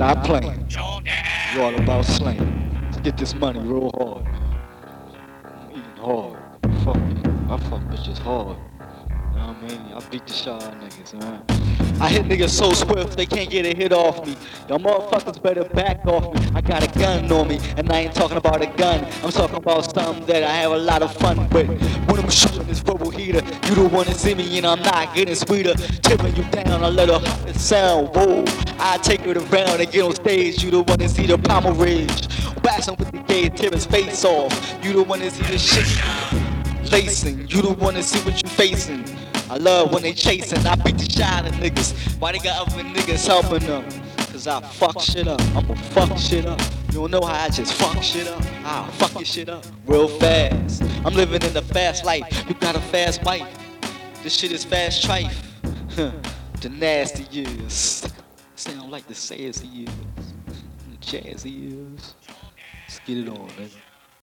Stop playing. You all about slaying. Let's get this money real hard. I'm eating hard. Fuck I fuck bitches hard. You know what I mean? I beat the shit niggas, man. I hit niggas so swift they can't get a hit off me. Y'all motherfuckers better back off me. I got a gun on me, and I ain't talking about a gun. I'm talking about something that I have a lot of fun with. When I'm shooting this verbal heater, you don't wanna see me, and I'm not getting sweeter. Tipping you down, I a little hot sound. Whoa, I take it around and get on stage. You wanna see the pommel rage. Bashing with the gay, tear his face off. You don't wanna see the shit lacing. You don't wanna see what you facing. I love when they chasing. I beat the of niggas. Why they got other niggas helping them? Cause I fuck shit up. I'ma fuck shit up. You don't know how I just fuck shit up. I'll fuck your shit up real fast. I'm living in the fast life. You got a fast bite. This shit is fast trife. the nasty years. Sound like the sassy years. The jazzy years. Let's get it on, nigga.